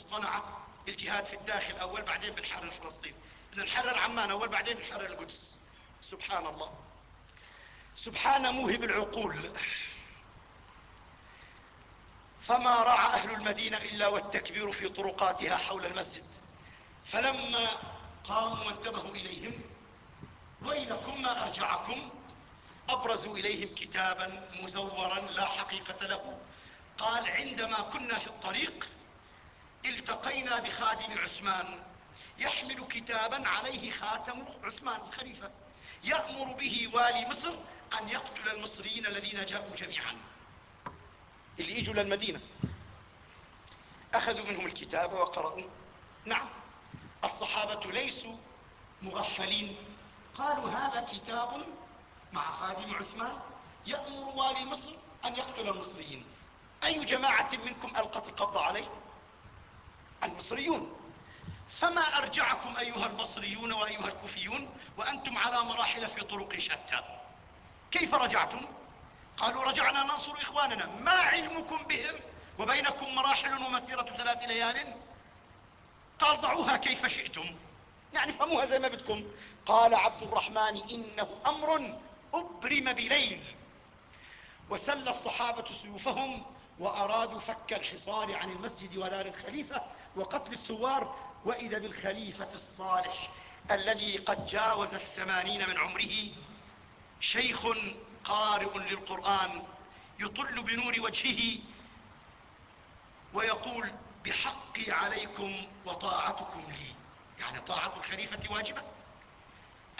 المصطنعة الجهاد في الداخل أول بعدين بنحرر فلسطين نحرر عمان أول بعدين نحرر القدس. سبحان الله. سبحان موهب العقول. فما رعى أهل المدينة إلا والتكبير في طرقاتها حول المسجد. فلما قاموا وانتبهوا إليهم ويلكم ما أرجعكم؟ أبرزوا إليهم كتابا مزورا لا حقيقة له. قال عندما كنا في الطريق التقينا بخادم عثمان. يحمل كتابا عليه خاتم عثمان الخليفة. يأمر به والي مصر أن يقتل المصريين الذين جاءوا جميعا. اللي يجوا للمدينة أخذوا منهم الكتاب وقرأوا. نعم الصحابة ليسوا مغفلين. قالوا هذا كتاب مع خادم عثمان. يأمر والي مصر أن يقتل المصريين. أي جماعة منكم ألقت القبض عليه؟ المصريون. فما أرجعكم أيها البصريون وأيها الكوفيون وأنتم على مراحل في طرق شتى؟ كيف رجعتم؟ قالوا رجعنا ننصر إخواننا. ما علمكم بهم؟ وبينكم مراحل ومسيرة ثلاث ليال. قال ضعوها كيف شئتم. يعني فهموها زي ما بدكم. قال عبد الرحمن إنه أمر أبرم بليل. وسل الصحابة سيوفهم وأرادوا فك الحصار عن المسجد ودار الخليفة وقتل الثوار وإذا بالخليفة الصالح الذي قد جاوز الثمانين من عمره شيخ قارئ للقرآن يطل بنور وجهه ويقول بحقي عليكم وطاعتكم لي. يعني طاعة الخليفة واجبة؟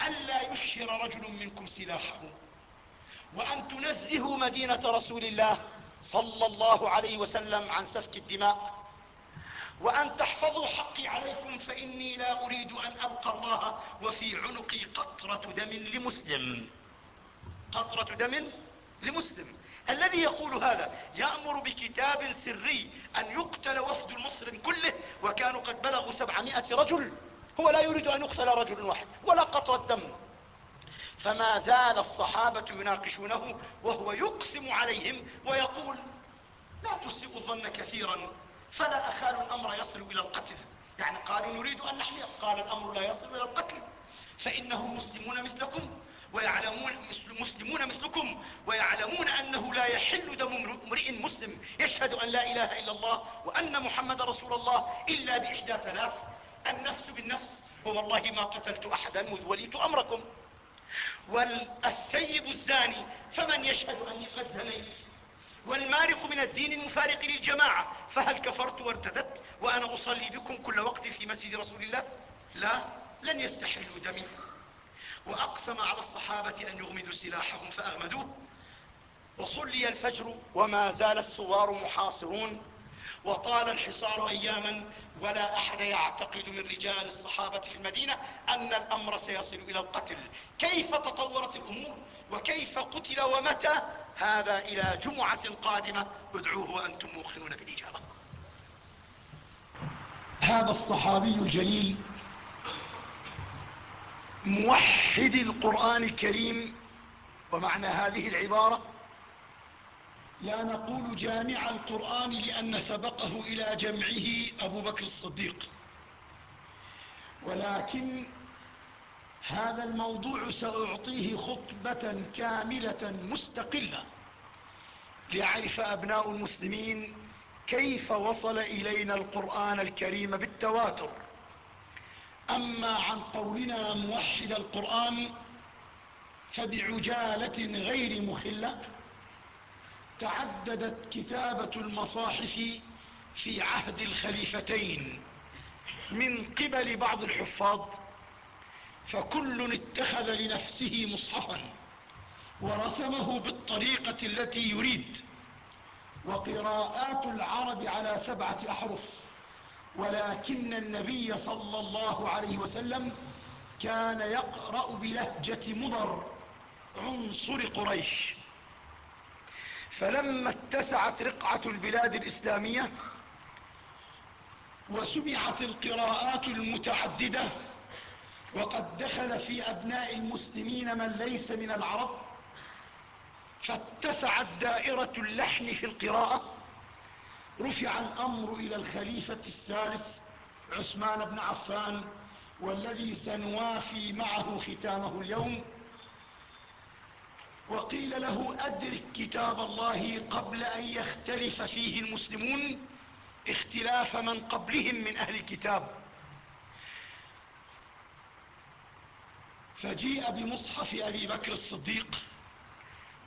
ألا يشهر رجل منكم سلاحه وأن تنزهوا مدينة رسول الله صلى الله عليه وسلم عن سفك الدماء وأن تحفظوا حقي عليكم فإني لا أريد أن ألقى الله وفي عنقي قطرة دم لمسلم. قطرة دم لمسلم. الذي يقول هذا يأمر بكتاب سري أن يقتل وفد المصر كله وكانوا قد بلغوا سبعمائة رجل. هو لا يريد أن يقتل رجل واحد ولا قطرة دم. فما زال الصحابة يناقشونه وهو يقسم عليهم ويقول لا تسيء الظن كثيرا. فلا أخال الأمر يصل إلى القتل. يعني قالوا نريد أن نحمي قال الأمر لا يصل إلى القتل. فإنهم مسلمون مثلكم ويعلمون مسلمون مثلكم ويعلمون أنه لا يحل دم امرئ مسلم يشهد أن لا إله إلا الله وأن محمد رسول الله إلا بإحدى ثلاث. النفس بالنفس. ووالله ما قتلت أحدا مذ وليت أمركم. والسيب الزاني فمن يشهد أني قد زنيت؟ والمارق من الدين المفارق للجماعة. فهل كفرت وارتدت وأنا أصلي بكم كل وقت في مسجد رسول الله؟ لا لن يستحلوا دمي. وأقسم على الصحابة أن يغمدوا سلاحهم فأغمدوه. وصلي الفجر وما زال الثوار محاصرون. وطال الحصار أياما ولا أحد يعتقد من رجال الصحابة في المدينة أن الأمر سيصل إلى القتل. كيف تطورت الأمور وكيف قتل ومتى؟ هذا إلى جمعة قادمة. ادعوه وأنتم موقنون بالإجابة. هذا الصحابي الجليل موحد القرآن الكريم ومعنى هذه العبارة لا نقول جامع القرآن لأن سبقه إلى جمعه أبو بكر الصديق ولكن هذا الموضوع سأعطيه خطبة كاملة مستقلة ليعرف أبناء المسلمين كيف وصل إلينا القرآن الكريم بالتواتر. أما عن قولنا موحد القرآن فبعجالة غير مخلة تعددت كتابة المصاحف في عهد الخليفتين من قبل بعض الحفاظ فكل اتخذ لنفسه مصحفا ورسمه بالطريقة التي يريد. وقراءات العرب على سبعة أحرف ولكن النبي صلى الله عليه وسلم كان يقرأ بلهجة مضر عنصر قريش. فلما اتسعت رقعة البلاد الإسلامية وسمعت القراءات المتعددة وقد دخل في أبناء المسلمين من ليس من العرب فاتسعت دائرة اللحن في القراءة. رفع الأمر إلى الخليفة الثالث عثمان بن عفان والذي سنوافي معه ختامه اليوم. وقيل له أدرك كتاب الله قبل أن يختلف فيه المسلمون اختلاف من قبلهم من أهل الكتاب. فجيء بمصحف أبي بكر الصديق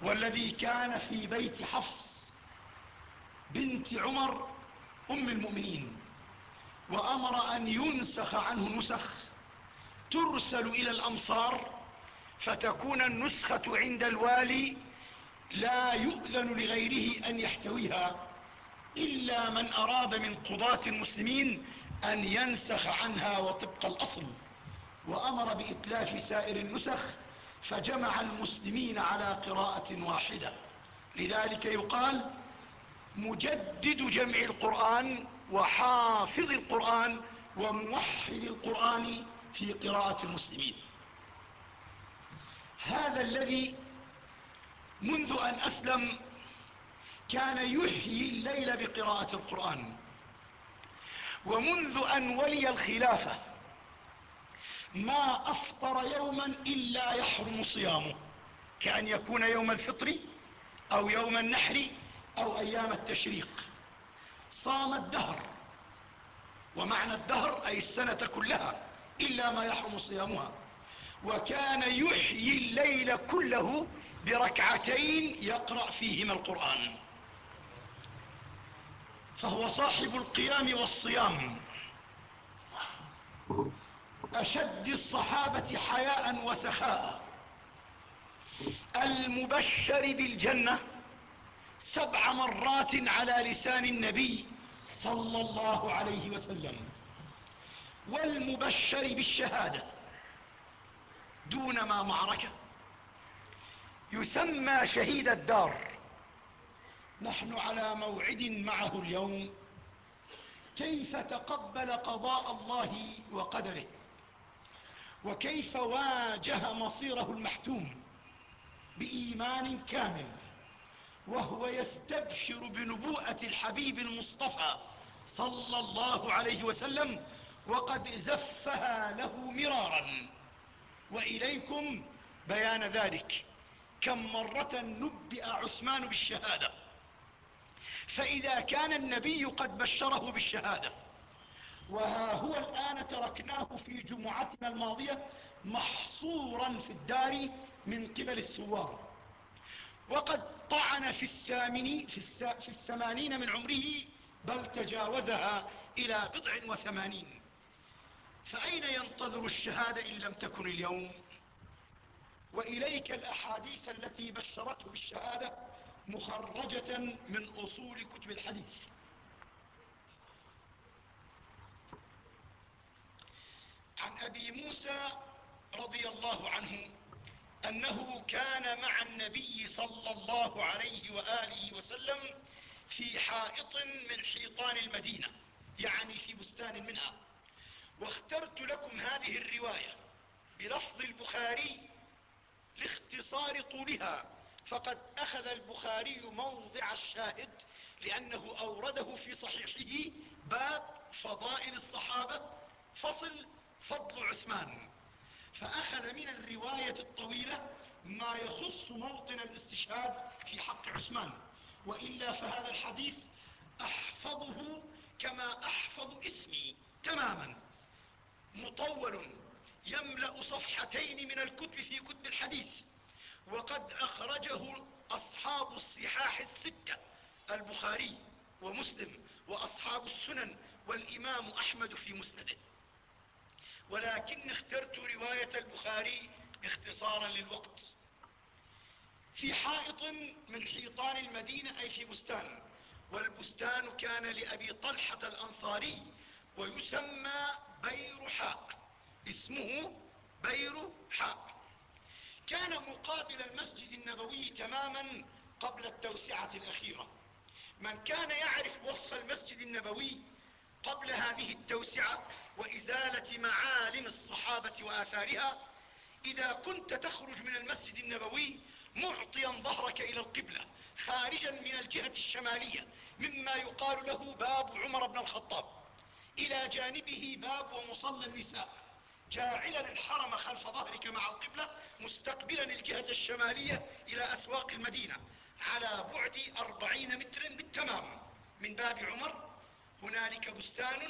والذي كان في بيت حفص بنت عمر أم المؤمنين وأمر أن ينسخ عنه نسخ ترسل إلى الأمصار فتكون النسخة عند الوالي لا يؤذن لغيره أن يحتويها إلا من أراد من قضاة المسلمين أن ينسخ عنها وطبق الأصل. وأمر بإتلاف سائر النسخ فجمع المسلمين على قراءة واحدة. لذلك يقال مجدد جمع القرآن وحافظ القرآن وموحد القرآن في قراءة المسلمين. هذا الذي منذ أن أسلم كان يحيي الليل بقراءة القرآن ومنذ أن ولي الخلافة ما أفطر يوما إلا يحرم صيامه. كأن يكون يوم الفطر أو يوم النحر أو أيام التشريق. صام الدهر. ومعنى الدهر أي السنة كلها إلا ما يحرم صيامها. وكان يحيي الليل كله بركعتين يقرأ فيهما القرآن. فهو صاحب القيام والصيام. أشد الصحابة حياء وسخاء. المبشر بالجنة سبع مرات على لسان النبي صلى الله عليه وسلم. والمبشر بالشهادة دون ما معركة. يسمى شهيد الدار. نحن على موعد معه اليوم. كيف تقبل قضاء الله وقدره؟ وكيف واجه مصيره المحتوم بإيمان كامل وهو يستبشر بنبوءة الحبيب المصطفى صلى الله عليه وسلم وقد زفها له مرارا. وإليكم بيان ذلك. كم مرة نبئ عثمان بالشهادة؟ فإذا كان النبي قد بشره بالشهادة. وها هو الآن تركناه في جمعتنا الماضية محصورا في الدار من قبل السوار. وقد طعن في الثامن في الثمانين من عمره بل تجاوزها إلى بضع وثمانين. فأين ينتظر الشهادة إن لم تكن اليوم؟ وإليك الأحاديث التي بشرته بالشهادة مخرجة من أصول كتب الحديث. عن أبي موسى رضي الله عنه أنه كان مع النبي صلى الله عليه وآله وسلم في حائط من حيطان المدينة يعني في بستان منها. واخترت لكم هذه الرواية بلفظ البخاري لاختصار طولها فقد أخذ البخاري موضع الشاهد لأنه أورده في صحيحه باب فضائل الصحابة فصل فضل عثمان. فأخذ من الرواية الطويلة ما يخص موطن الاستشهاد في حق عثمان. وإلا فهذا الحديث أحفظه كما أحفظ اسمي تماما. مطول يملأ صفحتين من الكتب في كتب الحديث. وقد أخرجه أصحاب الصحاح الستة البخاري ومسلم وأصحاب السنن والإمام أحمد في مسنده. ولكن اخترت رواية البخاري اختصارا للوقت. في حائط من حيطان المدينة أي في بستان والبستان كان لأبي طلحة الأنصاري ويسمى بير حاء. اسمه بير حاء. كان مقابل المسجد النبوي تماما قبل التوسعة الأخيرة. من كان يعرف وصف المسجد النبوي قبل هذه التوسعة وإزالة معالم الصحابة وآثارها إذا كنت تخرج من المسجد النبوي معطيا ظهرك إلى القبلة خارجا من الجهة الشمالية مما يقال له باب عمر بن الخطاب. إلى جانبه باب ومصلى النساء. جاعلا الحرم خلف ظهرك مع القبلة مستقبلا الجهة الشمالية إلى أسواق المدينة على بعد أربعين متر بالتمام. من باب عمر هنالك بستان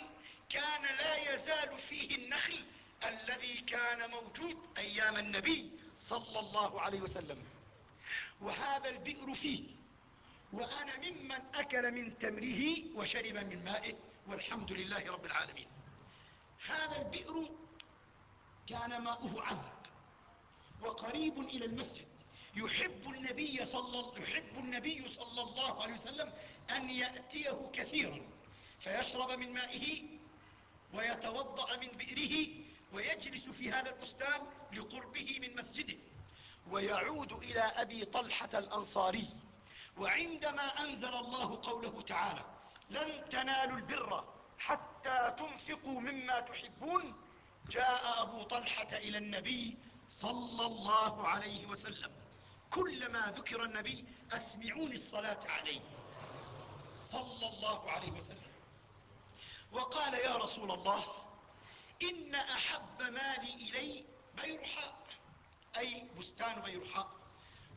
كان لا يزال فيه النخل الذي كان موجود أيام النبي صلى الله عليه وسلم. وهذا البئر فيه وأنا ممن أكل من تمره وشرب من مائه والحمد لله رب العالمين. هذا البئر كان ماؤه عذب وقريب إلى المسجد. يحب النبي صلى, يحب النبي صلى الله عليه وسلم أن يأتيه كثيرا. فيشرب من مائه ويتوضأ من بئره ويجلس في هذا البستان لقربه من مسجده. ويعود إلى أبي طلحة الأنصاري. وعندما أنزل الله قوله تعالى لن تنالوا البر حتى تنفقوا مما تحبون جاء أبو طلحة إلى النبي صلى الله عليه وسلم. كلما ذكر النبي أسمعوني الصلاة عليه صلى الله عليه وسلم. وقال يا رسول الله إن أحب مالي إلي بيرحاء أي بستان بيرحاء.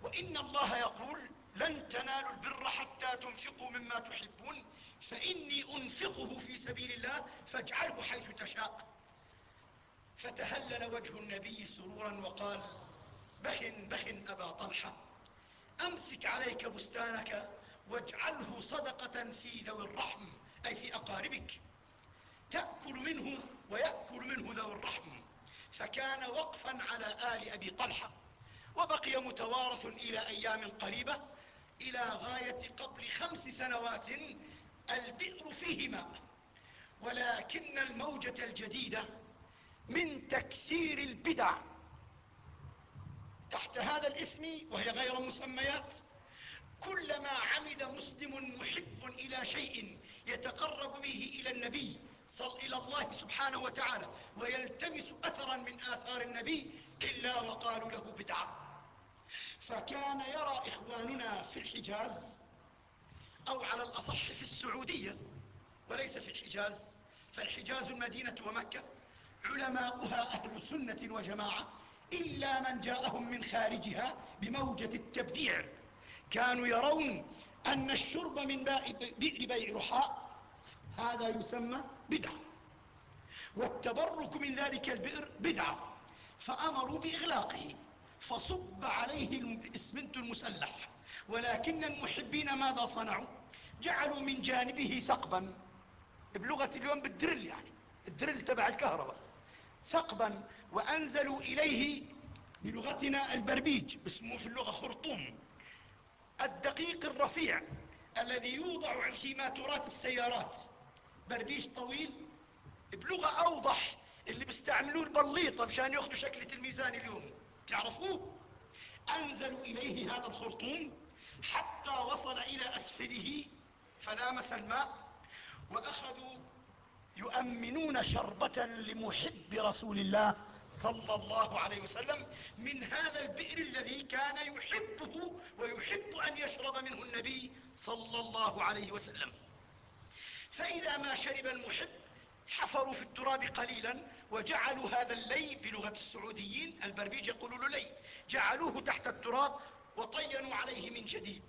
وإن الله يقول لن تنالوا البر حتى تنفقوا مما تحبون فإني أنفقه في سبيل الله فاجعله حيث تشاء. فتهلل وجه النبي سرورا وقال بخ بخ أبا طلحة أمسك عليك بستانك واجعله صدقة في ذوي الرحم أي في أقاربك. تأكل منه ويأكل منه ذوي الرحم. فكان وقفا على آل أبي طلحة وبقي متوارث إلى أيام قريبة إلى غاية قبل خمس سنوات البئر فيه ماء ولكن الموجة الجديدة من تكثير البدع. تحت هذا الاسم وهي غير مسميات كلما عمد مسلم محب إلى شيء يتقرب به إلى النبي صل إلى الله سبحانه وتعالى ويلتمس أثرا من آثار النبي إلا وقالوا له بدعة. فكان يرى إخواننا في الحجاز أو على الأصح في السعودية وليس في الحجاز فالحجاز المدينة ومكة علماؤها أهل سنة وجماعة إلا من جاءهم من خارجها بموجة التبديع. كانوا يرون أن الشرب من بئر بيع رحاء هذا يسمى بدعة. والتبرك من ذلك البئر بدعة. فأمروا بإغلاقه. فصب عليه الاسمنت المسلح. ولكن المحبين ماذا صنعوا؟ جعلوا من جانبه ثقبا. بلغة اليوم بالدرل يعني. الدرل تبع الكهرباء. ثقبا وأنزلوا إليه بلغتنا البربيج اسمه في اللغة خرطوم. الدقيق الرفيع الذي يوضع على شيماتورات السيارات. بربيج طويل بلغة أوضح اللي بيستعملوه البليطة مشان ياخذوا شكلة الميزان اليوم. تعرفوه؟ أنزلوا إليه هذا الخرطوم حتى وصل إلى أسفله فلامس الماء وأخذوا يؤمنون شربة لمحب رسول الله صلى الله عليه وسلم من هذا البئر الذي كان يحبه ويحب أن يشرب منه النبي صلى الله عليه وسلم. فإذا ما شرب المحب حفروا في التراب قليلا وجعلوا هذا اللي بلغة السعوديين البربيج يقولوا له لي جعلوه تحت التراب وطينوا عليه من جديد.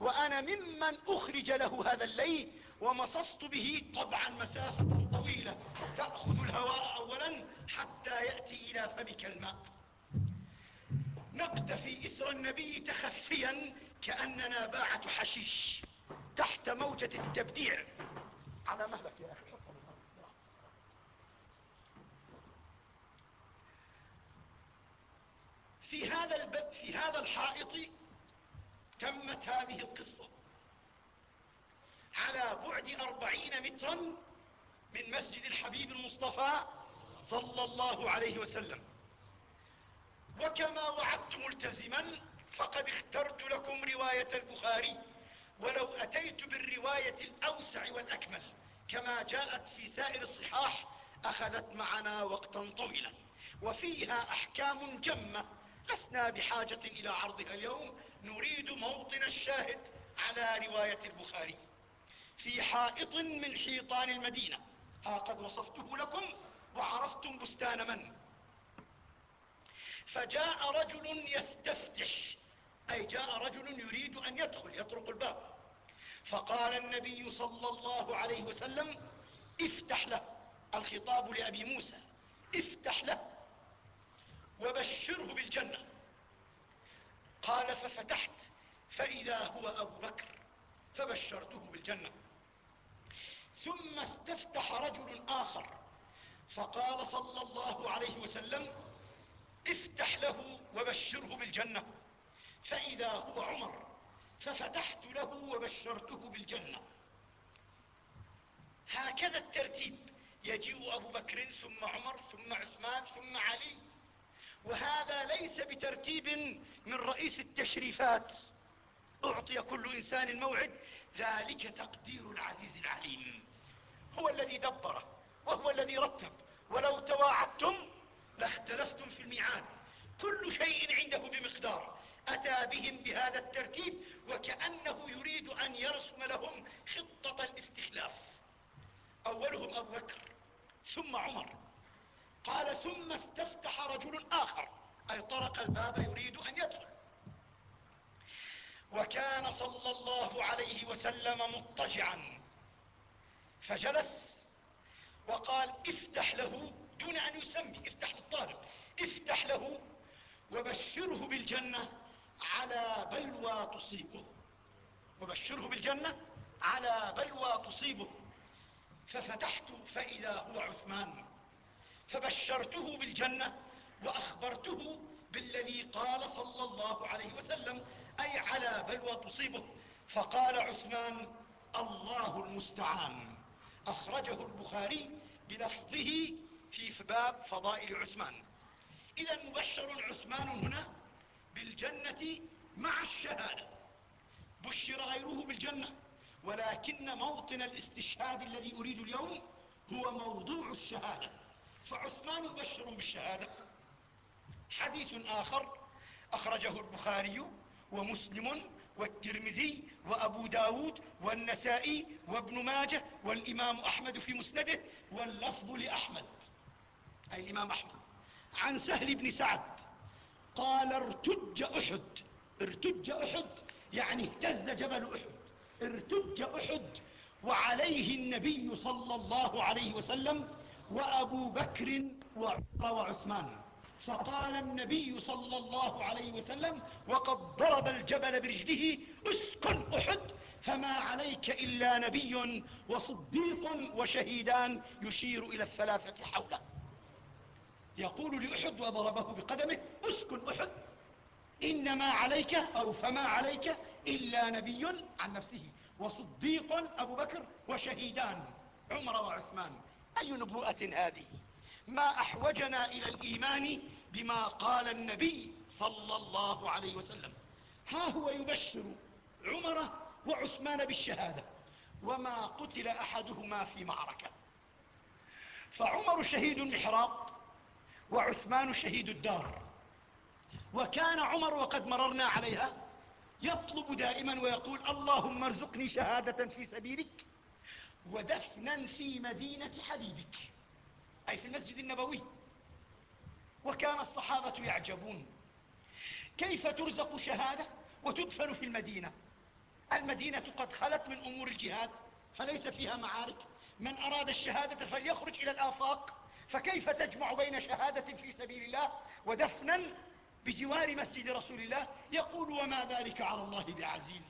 وأنا ممن أخرج له هذا اللي ومصصت به طبعا مسافة طويلة تأخذ الهواء أولا حتى يأتي إلى فمك الماء. نقتفي إثر النبي تخفيا كأننا باعة حشيش تحت موجة التبديع. على مهلك يا أخي في هذا الب... في هذا الحائط تمت هذه القصة. على بعد أربعين مترا من مسجد الحبيب المصطفى صلى الله عليه وسلم. وكما وعدت ملتزما فقد اخترت لكم رواية البخاري ولو أتيت بالرواية الأوسع والأكمل. كما جاءت في سائر الصحاح أخذت معنا وقتا طويلا وفيها أحكام جمة. لسنا بحاجة إلى عرضها اليوم نريد موطن الشاهد على رواية البخاري. في حائط من حيطان المدينة. ها قد وصفته لكم وعرفتم بستان من؟ فجاء رجل يستفتح أي جاء رجل يريد أن يدخل يطرق الباب. فقال النبي صلى الله عليه وسلم افتح له الخطاب لأبي موسى افتح له وبشره بالجنة. قال ففتحت فإذا هو أبو بكر فبشرته بالجنة. ثم استفتح رجل آخر فقال صلى الله عليه وسلم افتح له وبشره بالجنة فإذا هو عمر ففتحت له وبشرته بالجنة. هكذا الترتيب. يجيء أبو بكر ثم عمر ثم عثمان ثم علي. وهذا ليس بترتيب من رئيس التشريفات. أعطي كل إنسان موعد ذلك تقدير العزيز العليم. هو الذي دبر وهو الذي رتب. ولو تواعدتم لاختلفتم في الميعاد. كل شيء عنده بمقدار. أتى بهم بهذا الترتيب وكأنه يريد أن يرسم لهم خطة الاستخلاف. أولهم أبو بكر ثم عمر. قال ثم استفتح رجل آخر أي طرق الباب يريد أن يدخل. وكان صلى الله عليه وسلم مضطجعا. فجلس وقال افتح له دون أن يسمي افتح للطالب افتح له وبشره بالجنة. على بلوى تصيبه. وبشره بالجنة على بلوى تصيبه. ففتحت فإذا هو عثمان. فبشرته بالجنة وأخبرته بالذي قال صلى الله عليه وسلم أي على بلوى تصيبه. فقال عثمان الله المستعان. أخرجه البخاري بلفظه في باب فضائل عثمان. إذا مبشر عثمان هنا بالجنة مع الشهادة. بشر غيره بالجنة ولكن موطن الاستشهاد الذي أريد اليوم هو موضوع الشهادة. فعثمان مبشر بالشهادة. حديث آخر أخرجه البخاري ومسلم والترمذي وأبو ب داود والنسائي وابن ماجه والإمام أحمد في مسنده واللفظ لأحمد أي الإمام أحمد عن سهل بن سعد قال ارتج أحد. ارتج أحد يعني اهتز جبل أحد. ارتج أحد وعليه النبي صلى الله عليه وسلم وأبو بكر وعمر وعثمان. فقال النبي صلى الله عليه وسلم وقد ضرب الجبل برجله اسكن أحد فما عليك إلا نبي وصديق وشهيدان يشير إلى الثلاثة حوله. يقول لأحد وضربه بقدمه أسكن أحد إنما عليك أو فما عليك إلا نبي عن نفسه وصديق أبو بكر وشهيدان عمر وعثمان. أي نبوءة هذه؟ ما أحوجنا إلى الإيمان بما قال النبي صلى الله عليه وسلم. ها هو يبشر عمر وعثمان بالشهادة وما قتل أحدهما في معركة. فعمر شهيد المحراب وعثمان شهيد الدار. وكان عمر وقد مررنا عليها. يطلب دائما ويقول اللهم ارزقني شهادة في سبيلك ودفنا في مدينة حبيبك. أي في المسجد النبوي. وكان الصحابة يعجبون. كيف ترزق شهادة وتدفن في المدينة؟ المدينة قد خلت من أمور الجهاد فليس فيها معارك. من أراد الشهادة فليخرج إلى الآفاق. فكيف تجمع بين شهادة في سبيل الله ودفنا بجوار مسجد رسول الله يقول وما ذلك على الله بعزيز.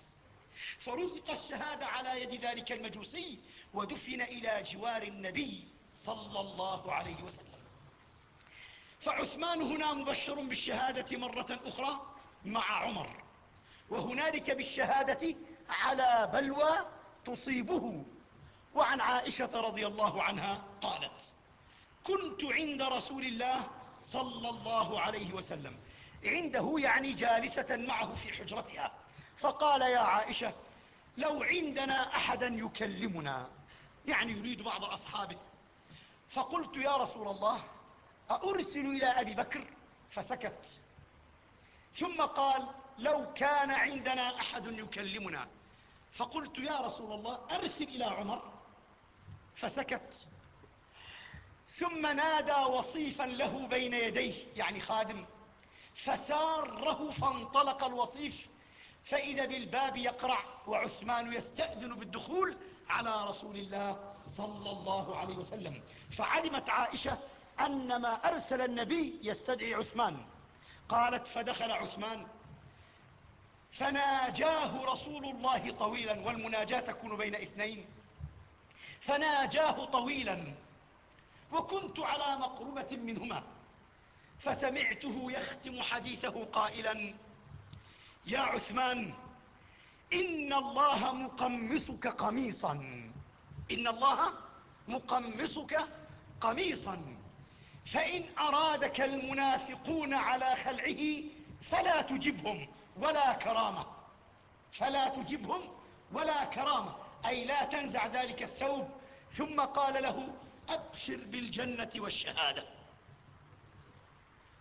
فرزق الشهادة على يد ذلك المجوسي ودفن إلى جوار النبي صلى الله عليه وسلم. فعثمان هنا مبشر بالشهادة مرة أخرى مع عمر. وهنالك بالشهادة على بلوى تصيبه. وعن عائشة رضي الله عنها قالت كنت عند رسول الله صلى الله عليه وسلم. عنده يعني جالسة معه في حجرتها. فقال يا عائشة لو عندنا أحدا يكلمنا يعني يريد بعض أصحابه. فقلت يا رسول الله أرسل إلى أبي بكر؟ فسكت. ثم قال لو كان عندنا أحد يكلمنا. فقلت يا رسول الله أرسل إلى عمر؟ فسكت. ثم نادى وصيفا له بين يديه يعني خادم. فساره فانطلق الوصيف فإذا بالباب يقرع وعثمان يستأذن بالدخول على رسول الله صلى الله عليه وسلم. فعلمت عائشة أن ما أرسل النبي يستدعي عثمان. قالت فدخل عثمان. فناجاه رسول الله طويلا والمناجاة تكون بين اثنين. فناجاه طويلا. وكنت على مقربة منهما فسمعته يختم حديثه قائلا يا عثمان إن الله مقمصك قميصا. إن الله مقمصك قميصا فإن أرادك المنافقون على خلعه فلا تجبهم ولا كرامة. فلا تجبهم ولا كرامة أي لا تنزع ذلك الثوب. ثم قال له أبشر بالجنة والشهادة.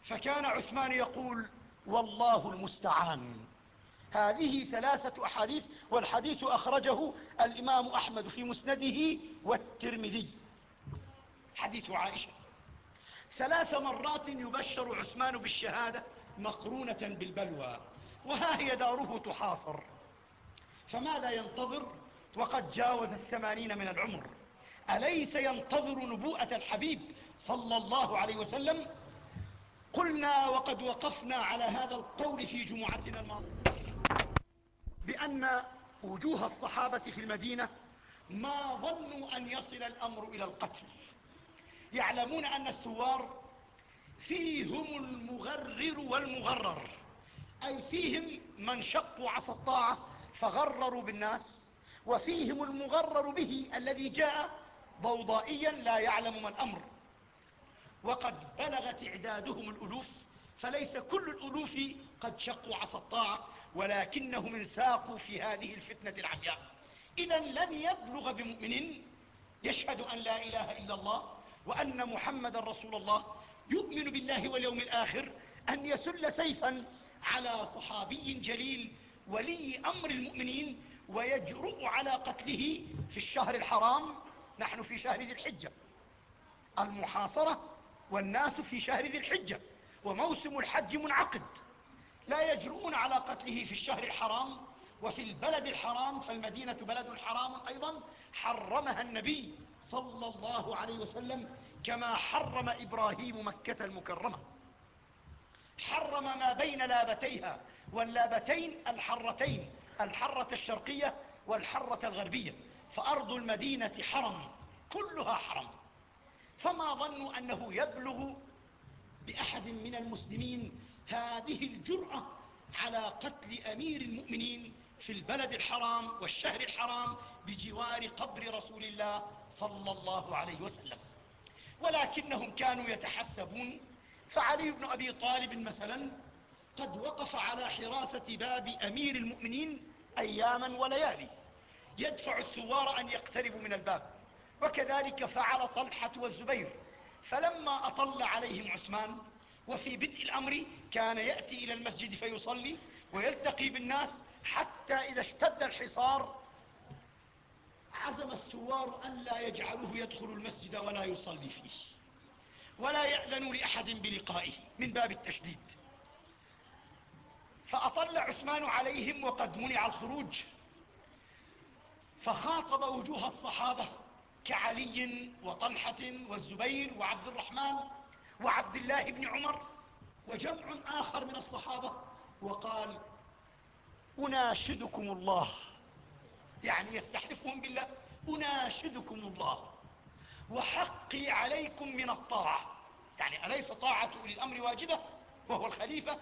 فكان عثمان يقول والله المستعان. هذه ثلاثة أحاديث والحديث أخرجه الإمام أحمد في مسنده والترمذي. حديث عائشة. ثلاث مرات يبشر عثمان بالشهادة مقرونة بالبلوى وها هي داره تحاصر. فماذا ينتظر؟ وقد جاوز الثمانين من العمر. أليس ينتظر نبوءة الحبيب صلى الله عليه وسلم؟ قلنا وقد وقفنا على هذا القول في جمعتنا الماضية. بأن وجوه الصحابة في المدينة ما ظنوا أن يصل الأمر إلى القتل. يعلمون أن الثوار فيهم المغرر والمغرر أي فيهم من شقوا عصا الطاعة فغرروا بالناس وفيهم المغرر به الذي جاء ضوضائيا لا يعلم ما الأمر وقد بلغت إعدادهم الألوف فليس كل الألوف قد شقوا عصا الطاعة ولكنهم انساقوا في هذه الفتنة العمياء. إذا لن يبلغ بمؤمن يشهد أن لا إله إلا الله وأن محمد رسول الله يؤمن بالله واليوم الآخر أن يسل سيفا على صحابي جليل ولي أمر المؤمنين ويجرؤ على قتله في الشهر الحرام نحن في شهر ذي الحجة. المحاصرة والناس في شهر ذي الحجة. وموسم الحج منعقد. لا يجرؤون على قتله في الشهر الحرام وفي البلد الحرام فالمدينة بلد حرام أيضا. حرمها النبي صلى الله عليه وسلم كما حرم إبراهيم مكة المكرمة. حرم ما بين لابتيها واللابتين الحرتين الحرة الشرقية والحرة الغربية. فأرض المدينة حرم كلها حرم. فما ظنوا أنه يبلغ بأحد من المسلمين هذه الجرأة على قتل أمير المؤمنين في البلد الحرام والشهر الحرام بجوار قبر رسول الله صلى الله عليه وسلم. ولكنهم كانوا يتحسبون فعلي بن أبي طالب مثلا قد وقف على حراسة باب أمير المؤمنين أياما وليالي. يدفع الثوار أن يقتربوا من الباب. وكذلك فعل طلحة والزبير. فلما أطل عليهم عثمان وفي بدء الأمر كان يأتي إلى المسجد فيصلي ويلتقي بالناس حتى إذا اشتد الحصار عزم الثوار أن لا يجعلوه يدخل المسجد ولا يصلي فيه. ولا يأذن لأحد بلقائه من باب التشديد. فأطل عثمان عليهم وقد منع الخروج. فخاطب وجوه الصحابة كعلي وطلحة والزبير وعبد الرحمن وعبد الله بن عمر وجمع آخر من الصحابة وقال أناشدكم الله. يعني يستحلفهم بالله. أناشدكم الله. وحقي عليكم من الطاعة. يعني أليس طاعة أولي الأمر واجبة؟ وهو الخليفة.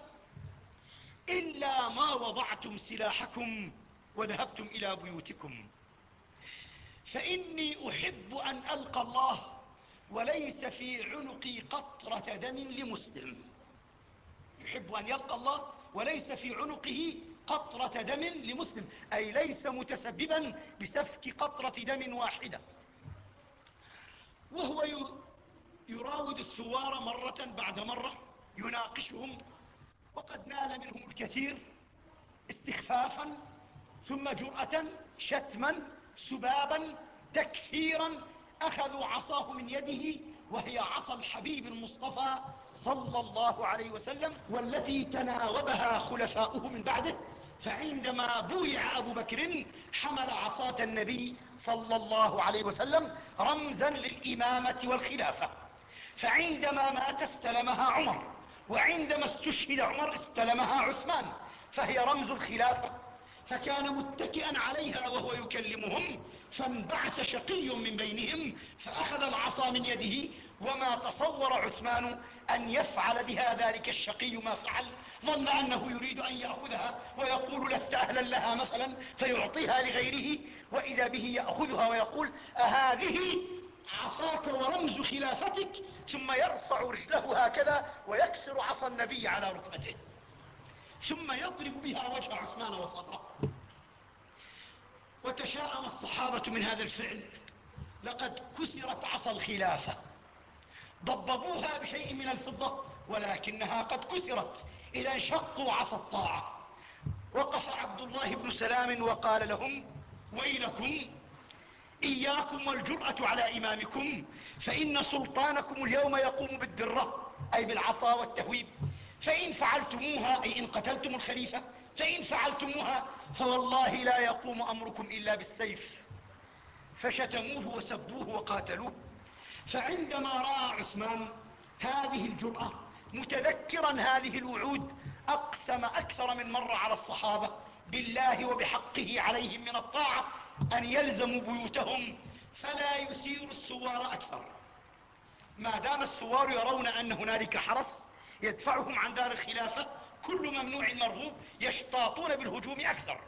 إلا ما وضعتم سلاحكم وذهبتم إلى بيوتكم. فإني أحب أن ألقى الله وليس في عنقي قطرة دم لمسلم. يحب أن يلقى الله وليس في عنقه قطرة دم لمسلم. أي ليس متسببا بسفك قطرة دم واحدة. وهو يراود الثوار مرة بعد مرة يناقشهم وقد نال منهم الكثير استخفافا ثم جرأة شتما سبابا تكفيرا أخذوا عصاه من يده وهي عصا الحبيب المصطفى صلى الله عليه وسلم والتي تناوبها خلفاؤه من بعده. فعندما بويع أبو بكر حمل عصاة النبي صلى الله عليه وسلم رمزا للإمامة والخلافة. فعندما مات استلمها عمر وعندما استشهد عمر استلمها عثمان فهي رمز الخلافة. فكان متكئا عليها وهو يكلمهم فانبعث شقي من بينهم فأخذ العصا من يده وما تصور عثمان أن يفعل بها ذلك الشقي ما فعل. ظن أنه يريد أن يأخذها ويقول لست أهلا لها مثلا فيعطيها لغيره وإذا به يأخذها ويقول أهذه عصاك ورمز خلافتك ثم يرفع رجله هكذا ويكسر عصا النبي على ركبته. ثم يضرب بها وجه عثمان وصدره. وتشاءم الصحابة من هذا الفعل. لقد كسرت عصا الخلافة. ضببوها بشيء من الفضة ولكنها قد كسرت إذا انشقوا عصا الطاعة. وقف عبد الله بن سلام وقال لهم ويلكم إياكم والجرأة على إمامكم فإن سلطانكم اليوم يقوم بالدرة أي بالعصا والتهويب. فإن فعلتموها أي إن قتلتم الخليفة فإن فعلتموها فوالله لا يقوم أمركم إلا بالسيف. فشتموه وسبوه وقاتلوه. فعندما رأى عثمان هذه الجرأة متذكرا هذه الوعود أقسم أكثر من مرة على الصحابة بالله وبحقه عليهم من الطاعة أن يلزموا بيوتهم فلا يثير الثوار أكثر. ما دام الثوار يرون أن هنالك حرس يدفعهم عن دار الخلافة كل ممنوع مرغوب يشتاطون بالهجوم أكثر.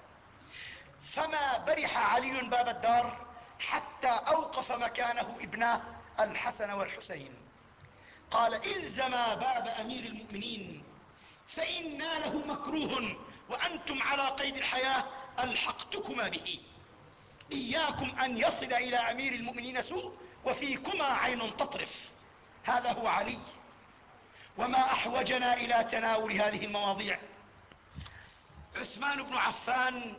فما برح علي باب الدار حتى أوقف مكانه ابناه الحسن والحسين. قال الزما باب أمير المؤمنين فإن له مكروه وأنتم على قيد الحياة ألحقتكما به. إياكم أن يصل إلى أمير المؤمنين سوء وفيكما عين تطرف. هذا هو علي. وما أحوجنا إلى تناول هذه المواضيع. عثمان بن عفان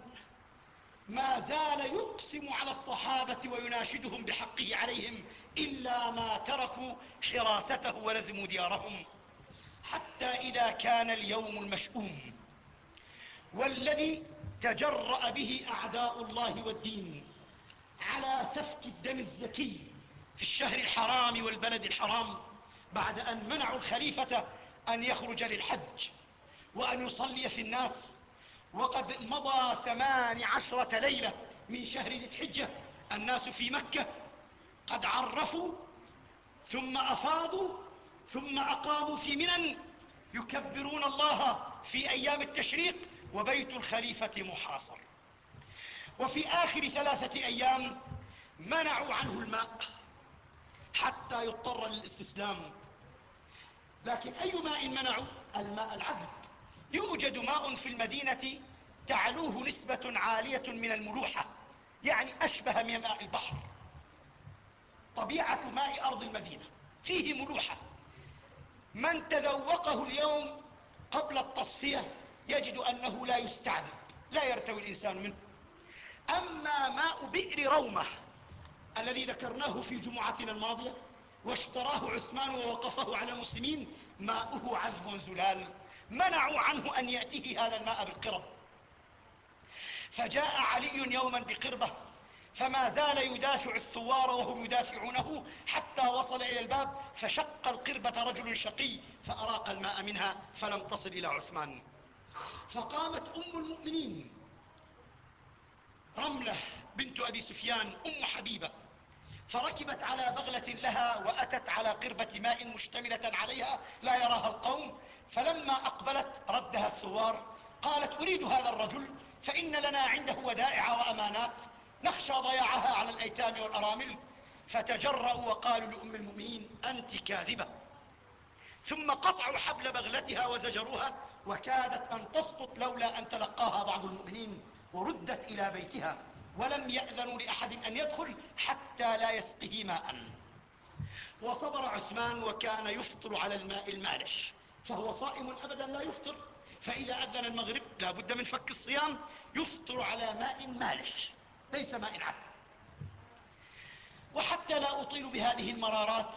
ما زال يقسم على الصحابة ويناشدهم بحقه عليهم إلا ما تركوا حراسته ولزموا ديارهم. حتى إذا كان اليوم المشؤوم والذي تجرأ به أعداء الله والدين على سفك الدم الزكي في الشهر الحرام والبلد الحرام بعد أن منعوا الخليفة أن يخرج للحج وأن يصلي في الناس. وقد مضى ثمان عشرة ليلة من شهر ذي الحجة. الناس في مكة قد عرفوا ثم أفاضوا ثم أقاموا في منن يكبرون الله في أيام التشريق وبيت الخليفة محاصر. وفي آخر ثلاثة أيام منعوا عنه الماء حتى يضطر للاستسلام. لكن أي ماء منعوا؟ الماء العذب. يوجد ماء في المدينة تعلوه نسبة عالية من الملوحة يعني أشبه من ماء البحر. طبيعة ماء أرض المدينة فيه ملوحة من تذوقه اليوم قبل التصفية يجد أنه لا يستعذب لا يرتوي الإنسان منه. أما ماء بئر رومة الذي ذكرناه في جمعتنا الماضية واشتراه عثمان ووقفه على مسلمين ماؤه عذب زلال؟ منعوا عنه أن يأتيه هذا الماء بالقرب. فجاء علي يوما بقربة فما زال يدافع الثوار وهم يدافعونه حتى وصل إلى الباب فشق القربة رجل شقي فأراق الماء منها فلم تصل إلى عثمان. فقامت أم المؤمنين. رملة بنت أبي سفيان أم حبيبة. فركبت على بغلة لها وأتت على قربة ماء مشتملة عليها لا يراها القوم. فلما أقبلت ردها الثوار قالت أريد هذا الرجل فإن لنا عنده ودائع وأمانات نخشى ضياعها على الأيتام والأرامل. فتجرأوا وقالوا لأم المؤمنين أنت كاذبة. ثم قطعوا حبل بغلتها وزجروها وكادت أن تسقط لولا أن تلقاها بعض المؤمنين وردت إلى بيتها. ولم يأذنوا لأحد أن يدخل حتى لا يسقه ماء. وصبر عثمان وكان يفطر على الماء المالح فهو صائم أبدا لا يفطر. فإذا أذن المغرب لا بد من فك الصيام يفطر على ماء مالح ليس ماء عذب وحتى لا أطيل بهذه المرارات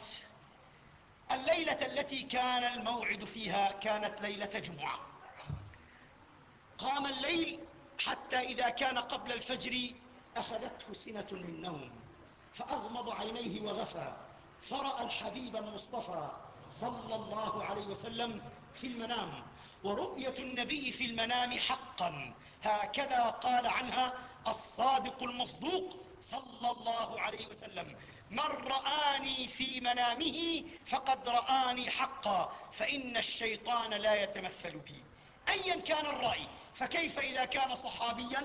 الليلة التي كان الموعد فيها كانت ليلة جمعة. قام الليل حتى إذا كان قبل الفجر أخذته سنة من نوم فأغمض عينيه وغفى فرأى الحبيب المصطفى صلى الله عليه وسلم في المنام ورؤية النبي في المنام حقا. هكذا قال عنها الصادق المصدوق صلى الله عليه وسلم من رآني في منامه فقد رآني حقا فإن الشيطان لا يتمثل بي. أيا كان الرأي فكيف إذا كان صحابيا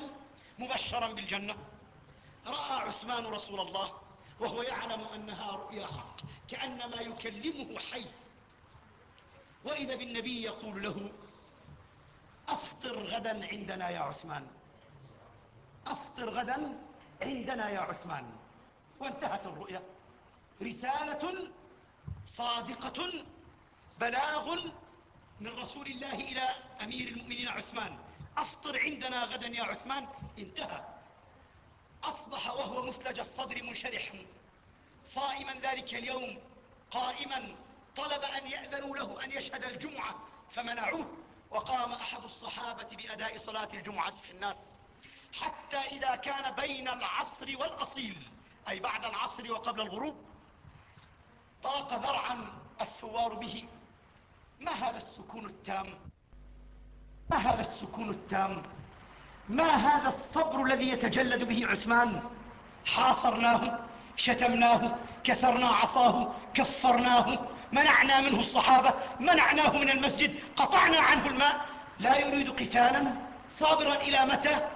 مبشرا بالجنة؟ رأى عثمان رسول الله وهو يعلم أنها رؤيا حق كأنما يكلمه حي. وإذا بالنبي يقول له أفطر غدا عندنا يا عثمان. أفطر غدا عندنا يا عثمان. وانتهت الرؤيا. رسالة صادقة بلاغ من رسول الله إلى أمير المؤمنين عثمان. أفطر عندنا غدا يا عثمان. انتهى. أصبح وهو مسلج الصدر منشرح. صائما ذلك اليوم قائما طلب أن يأذنوا له أن يشهد الجمعة فمنعوه. وقام أحد الصحابة بأداء صلاة الجمعة في الناس. حتى إذا كان بين العصر والأصيل أي بعد العصر وقبل الغروب طاق ذرعا الثوار به. ما هذا السكون التام؟ ما هذا السكون التام؟ ما هذا الصبر الذي يتجلد به عثمان؟ حاصرناه شتمناه كسرنا عصاه كفرناه منعنا منه الصحابة منعناه من المسجد قطعنا عنه الماء. لا يريد قتالا. صابرا إلى متى؟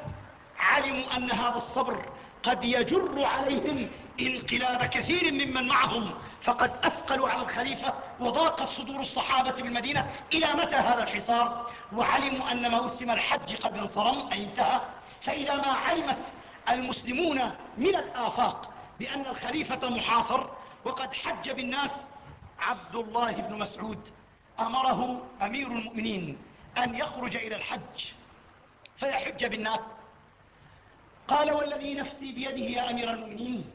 علموا أن هذا الصبر قد يجر عليهم انقلاب كثير ممن معهم. فقد أثقلوا على الخليفة وضاقت صدور الصحابة بالمدينة. إلى متى هذا الحصار؟ وعلموا أن موسم الحج قد انصرم أي انتهى. فإذا ما علمت المسلمون من الآفاق بأن الخليفة محاصر وقد حج بالناس عبد الله بن مسعود أمره أمير المؤمنين أن يخرج إلى الحج فيحج بالناس. قال والذي نفسي بيده يا أمير المؤمنين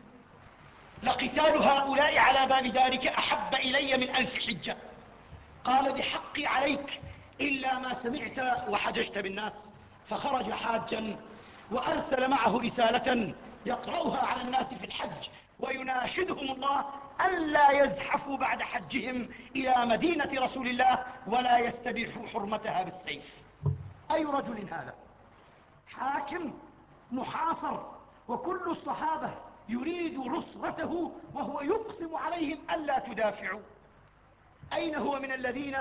لقتال هؤلاء على باب دارك أحب إلي من ألف حجة. قال بحقي عليك إلا ما سمعت وحججت بالناس. فخرج حاجا وأرسل معه رسالة يقرأها على الناس في الحج ويناشدهم الله ألا يزحفوا بعد حجهم إلى مدينة رسول الله ولا يستبيحوا حرمتها بالسيف. أي رجل هذا؟ حاكم محاصر وكل الصحابة يريد نصرته وهو يقسم عليهم ألا تدافعوا. أين هو من الذين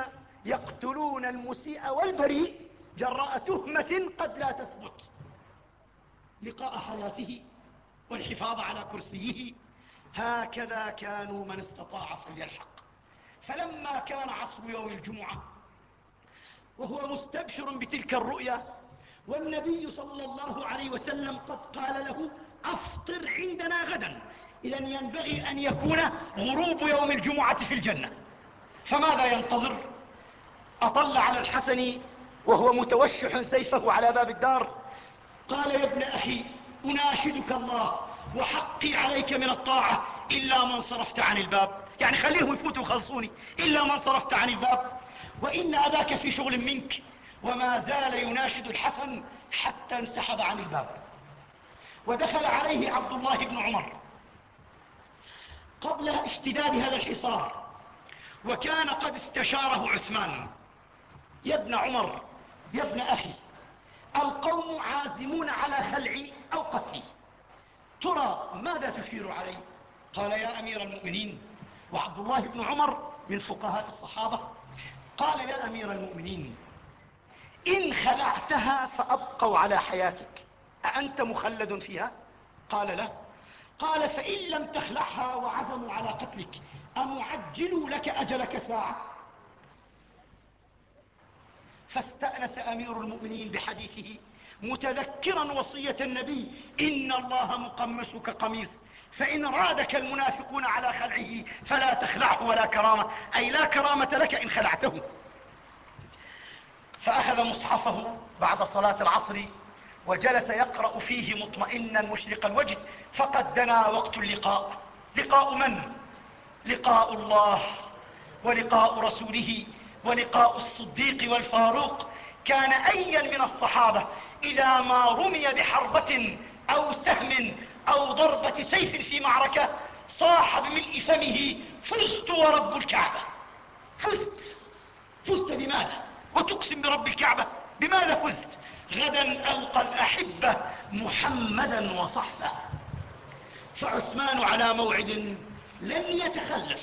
يقتلون المسيء والبريء جراء تهمة قد لا تثبت؟ لقاء حياته والحفاظ على كرسيه. هكذا كانوا من استطاع فليلحق. فلما كان عصر يوم الجمعة وهو مستبشر بتلك الرؤيا والنبي صلى الله عليه وسلم قد قال له أفطر عندنا غدا. إذا ينبغي أن يكون غروب يوم الجمعة في الجنة. فماذا ينتظر؟ أطل على الحسن وهو متوشح سيفه على باب الدار. قال يا ابن أخي أناشدك الله وحقي عليك من الطاعة إلا من صرفت عن الباب. يعني خليهم يفوتوا وخلصوني إلا من صرفت عن الباب. وإن أباك في شغل منك وما زال يناشد الحسن حتى انسحب عن الباب. ودخل عليه عبد الله بن عمر. قبل اشتداد هذا الحصار وكان قد استشاره عثمان. يا ابن عمر يا ابن أخي القوم عازمون على خلعي أو قتلي ترى ماذا تشير علي قال يا أمير المؤمنين وعبد الله بن عمر من فقهاء الصحابة قال يا أمير المؤمنين إن خلعتها فأبقوا على حياتك. أأنت مخلد فيها؟ قال لا. قال فإن لم تخلعها وعزموا على قتلك أمعجلوا لك أجلك ساعة؟ فاستأنس أمير المؤمنين بحديثه متذكرا وصية النبي إن الله مقمسك قميص فإن رادك المنافقون على خلعه فلا تخلعه ولا كرامة. أي لا كرامة لك إن خلعته. فأخذ مصحفه بعد صلاة العصر وجلس يقرأ فيه مطمئنا مشرق الوجه فقد دنا وقت اللقاء. لقاء من؟ لقاء الله ولقاء رسوله ولقاء الصديق والفاروق. كان أيا من الصحابة إذا ما رمي بحربة أو سهم أو ضربة سيف في معركة صاح بملء فمه فزت ورب الكعبة. فزت. فزت بماذا؟ وتقسم برب الكعبة. بماذا فزت؟ غدا ألقى الأحبة محمدا وصحبه. فعثمان على موعد لن يتخلف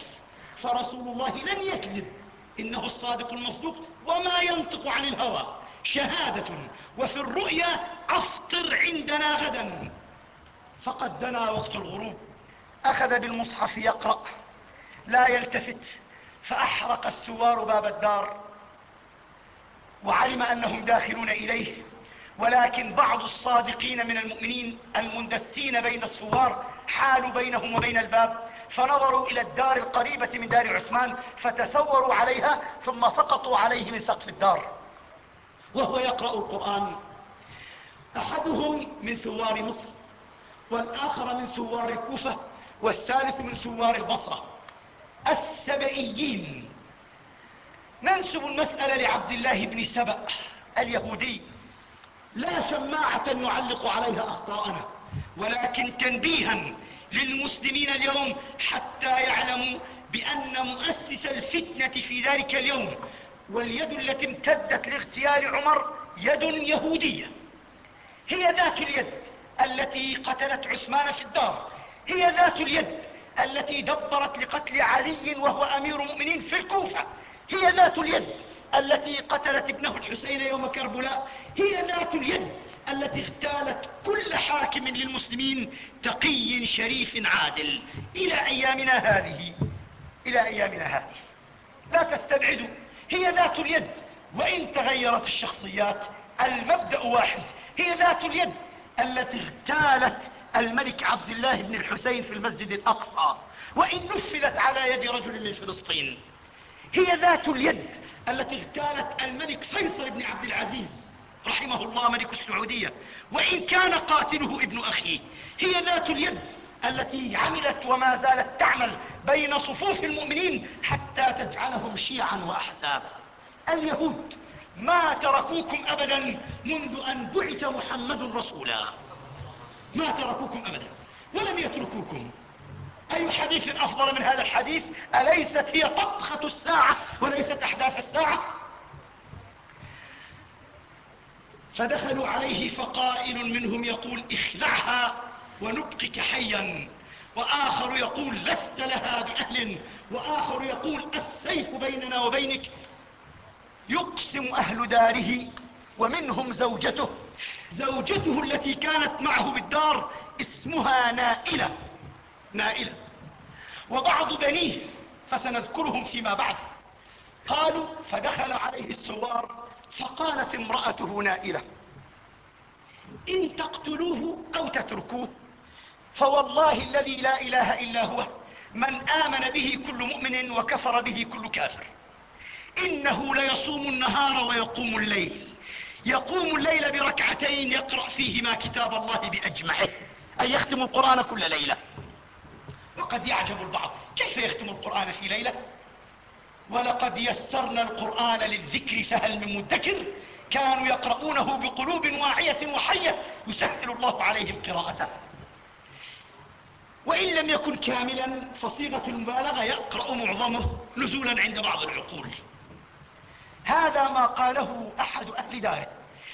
فرسول الله لن يكذب. إنه الصادق المصدوق وما ينطق عن الهوى. شهادة وفي الرؤيا أفطر عندنا غدا. فقد دنا وقت الغروب. أخذ بالمصحف يقرأ لا يلتفت فأحرق الثوار باب الدار. وعلم أنهم داخلون إليه. ولكن بعض الصادقين من المؤمنين المندسين بين الثوار حالوا بينهم وبين الباب فنظروا إلى الدار القريبة من دار عثمان فتسوروا عليها ثم سقطوا عليه من سقف الدار. وهو يقرأ القرآن. أحدهم من ثوار مصر والآخر من ثوار الكوفة والثالث من ثوار البصرة. السبئيين ننسب المسألة لعبد الله بن سبأ اليهودي. لا شماعة نعلق عليها أخطاءنا ولكن تنبيها للمسلمين اليوم حتى يعلموا بأن مؤسس الفتنة في ذلك اليوم واليد التي امتدت لاغتيال عمر يد يهودية. هي ذات اليد التي قتلت عثمان في الدار هي ذات اليد التي دبرت لقتل علي وهو أمير مؤمنين في الكوفة هي ذات اليد. التي قتلت ابنه الحسين يوم كربلاء هي ذات اليد التي اغتالت كل حاكم للمسلمين تقي شريف عادل. إلى أيامنا هذه. إلى أيامنا هذه. لا تستبعدوا. هي ذات اليد. وإن تغيرت الشخصيات المبدأ واحد. هي ذات اليد التي اغتالت الملك عبد الله بن الحسين في المسجد الأقصى. وإن نفذت على يد رجل من فلسطين. هي ذات اليد التي اغتالت الملك فيصل بن عبد العزيز رحمه الله ملك السعودية وإن كان قاتله ابن أخيه هي ذات اليد التي عملت وما زالت تعمل بين صفوف المؤمنين حتى تجعلهم شيعا وأحزابا. اليهود ما تركوكم أبدا منذ أن بعث محمد رسولا. ما تركوكم أبدا ولم يتركوكم. أي حديث أفضل من هذا الحديث؟ أليست هي طبخة الساعة وليست أحداث الساعة؟ فدخلوا عليه فقائل منهم يقول اخلعها ونبقك حيا. وآخر يقول لست لها بأهل. وآخر يقول السيف بيننا وبينك. يقسم أهل داره ومنهم زوجته. زوجته التي كانت معه بالدار اسمها نائلة. نائلة. وبعض بنيه فسنذكرهم فيما بعد. قالوا فدخل عليه السوار فقالت امرأته نائلة إن تقتلوه أو تتركوه فوالله الذي لا إله إلا هو من آمن به كل مؤمن وكفر به كل كافر. إنه ليصوم النهار ويقوم الليل يقوم الليل بركعتين يقرأ فيهما كتاب الله بأجمعه. أي يختم القرآن كل ليلة. وقد يعجب البعض. كيف يختم القرآن في ليلة؟ ولقد يسرنا القرآن للذكر فهل من مدكر؟ كانوا يقرؤونه بقلوب واعية وحية يسهل الله عليهم قراءته. وإن لم يكن كاملا فصيغة المبالغة يقرأ معظمه نزولا عند بعض العقول. هذا ما قاله أحد أهل داره.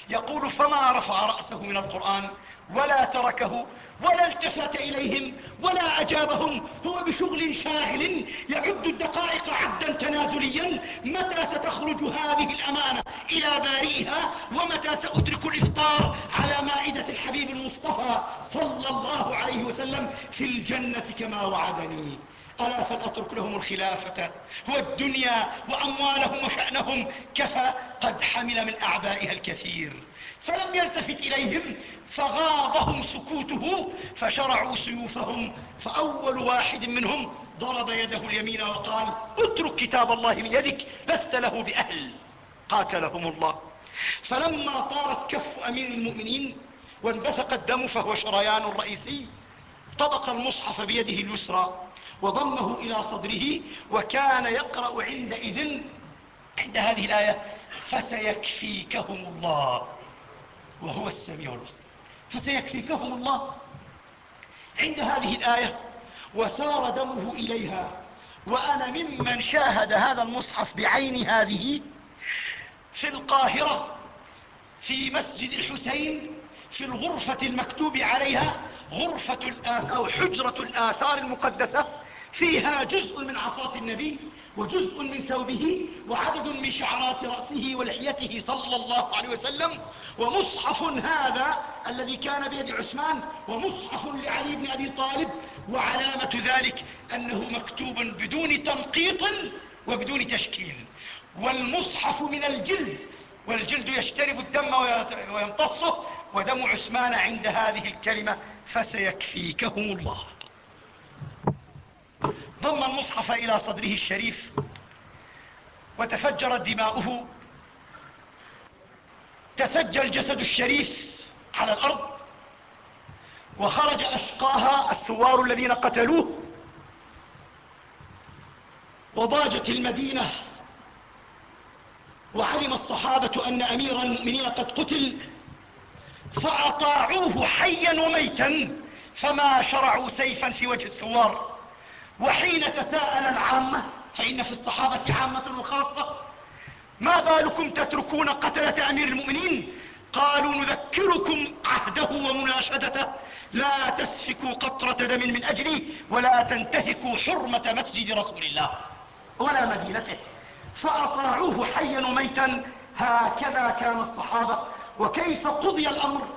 يقول فما رفع رأسه من القرآن ولا تركه ولا التفت إليهم ولا أجابهم. هو بشغل شاغل يعد الدقائق عدا تنازليا. متى ستخرج هذه الأمانة إلى بارئها ومتى سأدرك الإفطار على مائدة الحبيب المصطفى صلى الله عليه وسلم في الجنة كما وعدني؟ ألا فلأترك لهم الخلافة والدنيا وأموالهم وشأنهم كفى قد حمل من أعبائها الكثير. فلم يلتفت إليهم فغاضهم سكوته فشرعوا سيوفهم فأول واحد منهم ضرب يده اليمين وقال اترك كتاب الله من يدك لست له بأهل. قاتلهم الله. فلما طارت كف أمير المؤمنين وانبثق الدم فهو شريان رئيسي طبق المصحف بيده اليسرى وضمه إلى صدره وكان يقرأ عندئذ عند هذه الآية فسيكفيكهم الله. وهو السميع البصير. فسيكفيكهم الله عند هذه الآية وسار دمه إليها. وأنا ممن شاهد هذا المصحف بعين هذه في القاهرة في مسجد الحسين في الغرفة المكتوب عليها غرفة أو حجرة الآثار المقدسة. فيها جزء من عصاة النبي وجزء من ثوبه وعدد من شعرات رأسه ولحيته صلى الله عليه وسلم. ومصحف هذا الذي كان بيد عثمان ومصحف لعلي بن أبي طالب وعلامة ذلك أنه مكتوب بدون تنقيط وبدون تشكيل. والمصحف من الجلد والجلد يشترب الدم ويمتصه ودم عثمان عند هذه الكلمة فسيكفيكهم الله. ضم المصحف إلى صدره الشريف وتفجرت دماؤه تسجل جسد الشريف على الأرض وخرج أشقاها الثوار الذين قتلوه وضاجت المدينة وعلم الصحابة أن أمير المؤمنين قد قتل فأطاعوه حيا وميتا فما شرعوا سيفا في وجه الثوار. وحين تساءل العامة فإن في الصحابة عامة وخاصة ما بالكم تتركون قتلة أمير المؤمنين؟ قالوا نذكركم عهده ومناشدته. لا تسفكوا قطرة دم من أجلي ولا تنتهكوا حرمة مسجد رسول الله ولا مدينته. فأطاعوه حيا وميتا. هكذا كان الصحابة. وكيف قضي الأمر؟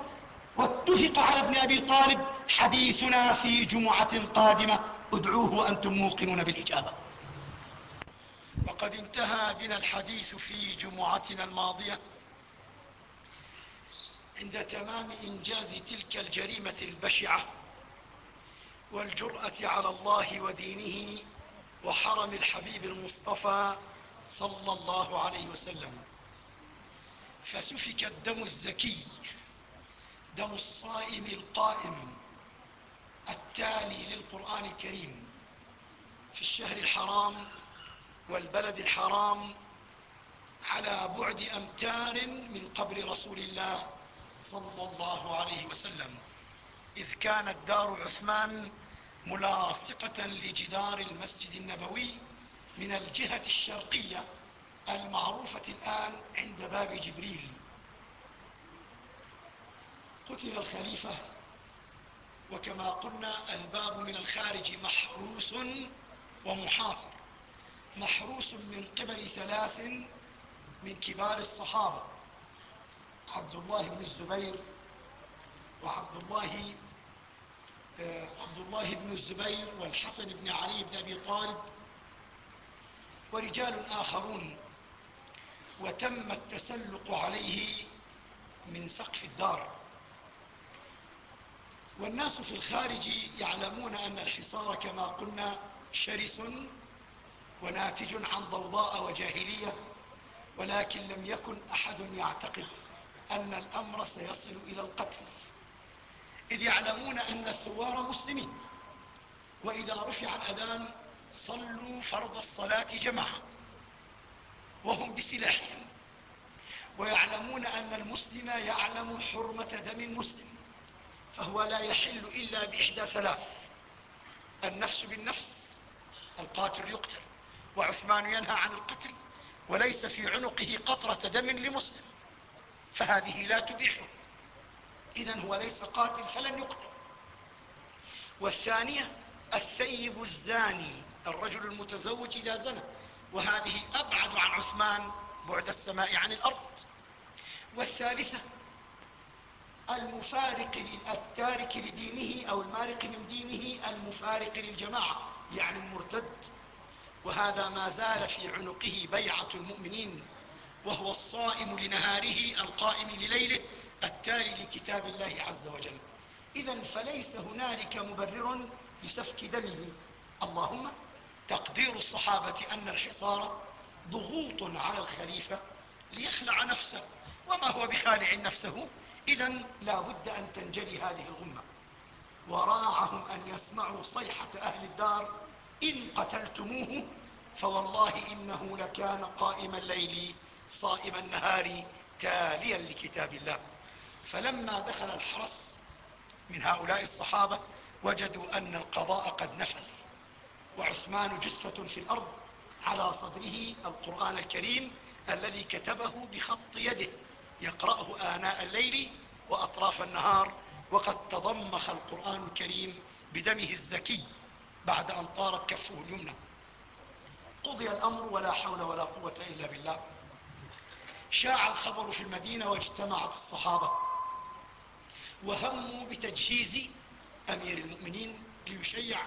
واتفق على ابن أبي طالب حديثنا في جمعة قادمة. ادعوه وأنتم موقنون بالإجابة. وقد انتهى بنا الحديث في جمعتنا الماضية عند تمام إنجاز تلك الجريمة البشعة والجرأة على الله ودينه وحرم الحبيب المصطفى صلى الله عليه وسلم. فسفك الدم الزكي دم الصائم القائم التالي للقرآن الكريم. في الشهر الحرام والبلد الحرام على بعد أمتار من قبر رسول الله صلى الله عليه وسلم إذ كانت دار عثمان ملاصقة لجدار المسجد النبوي من الجهة الشرقية المعروفة الآن عند باب جبريل. قتل الخليفة وكما قلنا الباب من الخارج محروس ومحاصر. محروس من قبل ثلاث من كبار الصحابة عبد الله بن الزبير وعبد الله آه، عبد الله بن الزبير والحسن بن علي بن أبي طالب ورجال آخرون وتم التسلق عليه من سقف الدار. والناس في الخارج يعلمون أن الحصار كما قلنا شرس وناتج عن ضوضاء وجاهلية ولكن لم يكن أحد يعتقد أن الأمر سيصل إلى القتل. إذ يعلمون أن الثوار مسلمين وإذا رفع الأذان صلوا فرض الصلاة جماعة وهم بسلاحهم. ويعلمون أن المسلم يعلم حرمة دم المسلم فهو لا يحل إلا بإحدى ثلاث النفس بالنفس القاتل يقتل. وعثمان ينهى عن القتل وليس في عنقه قطرة دم لمسلم فهذه لا تبيحه. إذا هو ليس قاتل فلن يقتل. والثانية الثيب الزاني الرجل المتزوج إذا زنى وهذه أبعد عن عثمان بعد السماء عن الأرض. والثالثة المفارق التارك لدينه أو المارق من دينه المفارق للجماعة يعني المرتد وهذا ما زال في عنقه بيعة المؤمنين وهو الصائم لنهاره القائم لليله التالي لكتاب الله عز وجل. إذا فليس هنالك مبرر لسفك دمه. اللهم تقدير الصحابة أن الحصار ضغوط على الخليفة ليخلع نفسه وما هو بخالع نفسه؟ إذا لا بد أن تنجلي هذه الغمة. وراعهم أن يسمعوا صيحة أهل الدار إن قتلتموه فوالله إنه لكان قائم الليل صائم النهار تاليا لكتاب الله. فلما دخل الحرس من هؤلاء الصحابة وجدوا أن القضاء قد نفذ. وعثمان جثة في الأرض على صدره القرآن الكريم الذي كتبه بخط يده. يقرأه آناء الليل وأطراف النهار وقد تضمخ القرآن الكريم بدمه الزكي. بعد أن طارت كفه اليمنى. قضي الأمر ولا حول ولا قوة إلا بالله. شاع الخبر في المدينة واجتمعت الصحابة. وهموا بتجهيز أمير المؤمنين ليشيع.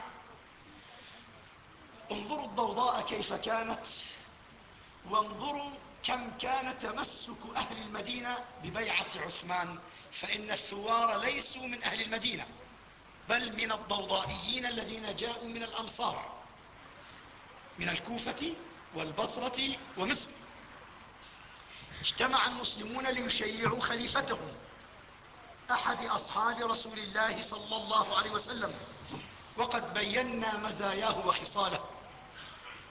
انظروا الضوضاء كيف كانت وانظروا كم كان تمسك أهل المدينة ببيعة عثمان فإن الثوار ليسوا من أهل المدينة. بل من الضوضائيين الذين جاءوا من الأمصار من الكوفة والبصرة ومصر. اجتمع المسلمون ليشيعوا خليفتهم أحد أصحاب رسول الله صلى الله عليه وسلم وقد بينا مزاياه وخصاله.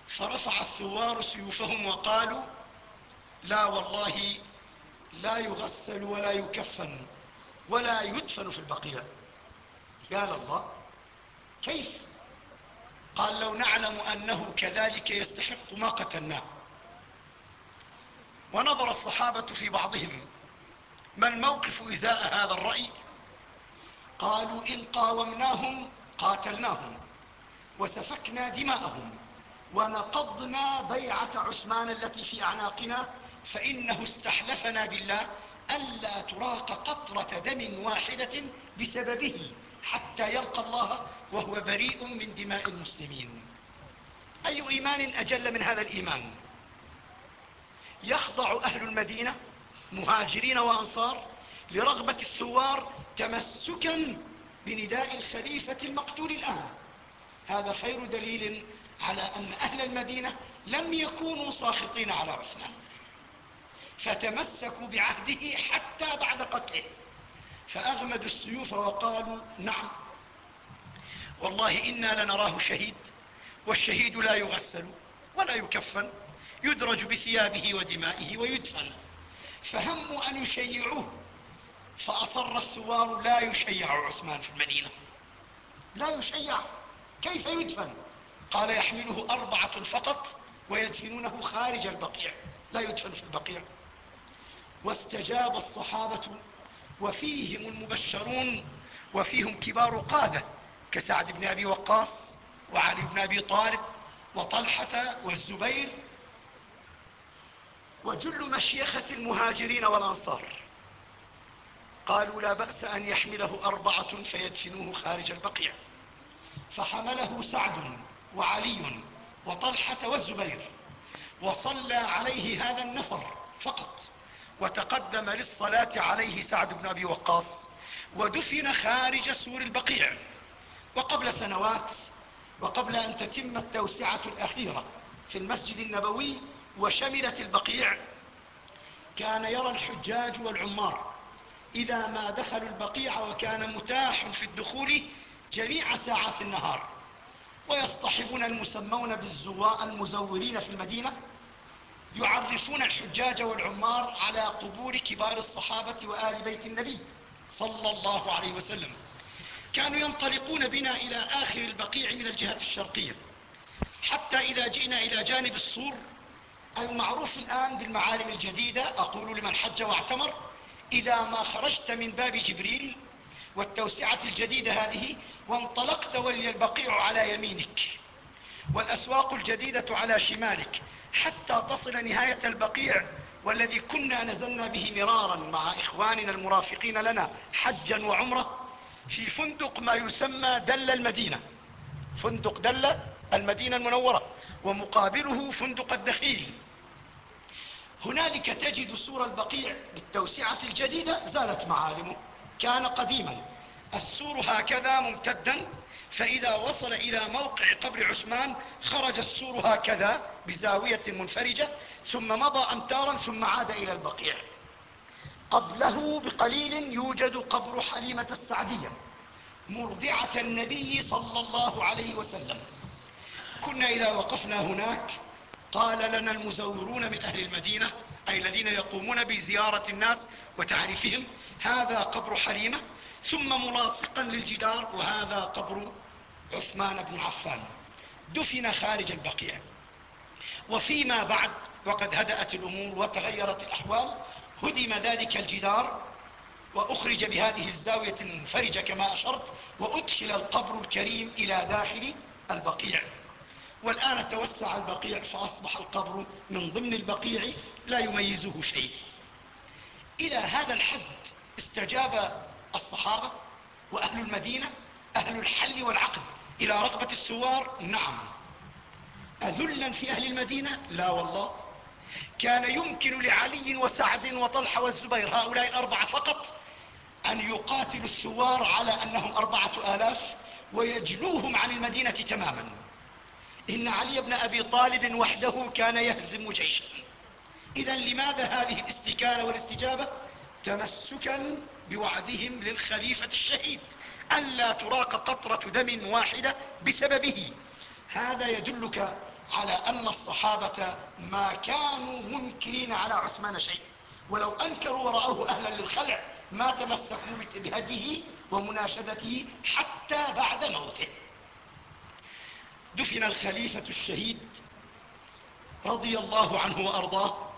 فرفع الثوار سيوفهم وقالوا لا والله لا يغسل ولا يكفن ولا يدفن في البقيع. قال الله كيف؟ قال لو نعلم أنه كذلك يستحق ما قتلناه. ونظر الصحابة في بعضهم ما الموقف إزاء هذا الرأي؟ قالوا إن قاومناهم قاتلناهم وسفكنا دماءهم ونقضنا بيعة عثمان التي في أعناقنا فإنه استحلفنا بالله ألا تراق قطرة دم واحدة بسببه. حتى يلقى الله وهو بريء من دماء المسلمين. أي إيمان أجل من هذا الإيمان؟ يخضع أهل المدينة مهاجرين وأنصار لرغبة الثوار تمسكا بنداء الخليفة المقتول الآن. هذا خير دليل على أن أهل المدينة لم يكونوا ساخطين على عثمان. فتمسكوا بعهده حتى بعد قتله. فأغمدوا السيوف وقالوا نعم. والله إنا لنراه شهيد والشهيد لا يغسل ولا يكفن يدرج بثيابه ودمائه ويدفن. فهموا أن يشيعوه فأصر الثوار لا يشيع عثمان في المدينة. لا يشيع كيف يدفن؟ قال يحمله أربعة فقط ويدفنونه خارج البقيع لا يدفن في البقيع. واستجاب الصحابة وفيهم المبشرون وفيهم كبار قادة كسعد بن أبي وقاص وعلي بن أبي طالب وطلحة والزبير وجل مشيخة المهاجرين والأنصار. قالوا لا بأس أن يحمله أربعة فيدفنوه خارج البقيع. فحمله سعد وعلي وطلحة والزبير. وصلى عليه هذا النفر فقط. وتقدم للصلاة عليه سعد بن أبي وقاص ودفن خارج سور البقيع. وقبل سنوات وقبل أن تتم التوسعة الأخيرة في المسجد النبوي وشملت البقيع كان يرى الحجاج والعمار إذا ما دخلوا البقيع وكان متاح في الدخول جميع ساعات النهار. ويصطحبون المسمون بالزواء المزورين في المدينة يعرفون الحجاج والعمار على قبور كبار الصحابة وآل بيت النبي صلى الله عليه وسلم. كانوا ينطلقون بنا إلى آخر البقيع من الجهة الشرقية. حتى إذا جئنا إلى جانب السور المعروف الآن بالمعالم الجديدة أقول لمن حج واعتمر إذا ما خرجت من باب جبريل والتوسعة الجديدة هذه وانطلقت ولي البقيع على يمينك والأسواق الجديدة على شمالك حتى تصل نهاية البقيع والذي كنا نزلنا به مرارا مع إخواننا المرافقين لنا حجا وعمرة في فندق ما يسمى دل المدينة. فندق دل المدينة المنورة ومقابله فندق الدخيل. هنالك تجد سور البقيع بالتوسعة الجديدة زالت معالمه. كان قديما. السور هكذا ممتدا فإذا وصل إلى موقع قبر عثمان خرج السور هكذا بزاوية منفرجة ثم مضى أمتارا ثم عاد إلى البقيع. قبله بقليل يوجد قبر حليمة السعدية مرضعة النبي صلى الله عليه وسلم. كنا إذا وقفنا هناك قال لنا المزورون من أهل المدينة أي الذين يقومون بزيارة الناس وتعريفهم هذا قبر حليمة ثم ملاصقا للجدار وهذا قبر عثمان بن عفان دفن خارج البقيع. وفيما بعد وقد هدأت الأمور وتغيرت الأحوال هدم ذلك الجدار وأخرج بهذه الزاوية المنفرجة كما أشرت وأدخل القبر الكريم إلى داخل البقيع. والآن توسع البقيع فأصبح القبر من ضمن البقيع لا يميزه شيء. إلى هذا الحد استجاب الصحابة وأهل المدينة أهل الحل والعقد إلى رغبة الثوار نعم. أذلا في أهل المدينة؟ لا والله. كان يمكن لعلي وسعد وطلحة والزبير هؤلاء الأربعة فقط أن يقاتلوا الثوار على أنهم أربعة آلاف ويجلوهم عن المدينة تماما. إن علي بن أبي طالب وحده كان يهزم جيشا. إذا لماذا هذه الاستكانة والاستجابة؟ تمسكا بوعدهم للخليفة الشهيد. ألا تراق قطرة دم واحدة بسببه. هذا يدلك على أن الصحابة ما كانوا منكرين على عثمان شيء. ولو أنكروا ورأوه أهلا للخلع ما تمسكوا بهديه ومناشدته حتى بعد موته. دفن الخليفة الشهيد رضي الله عنه وأرضاه.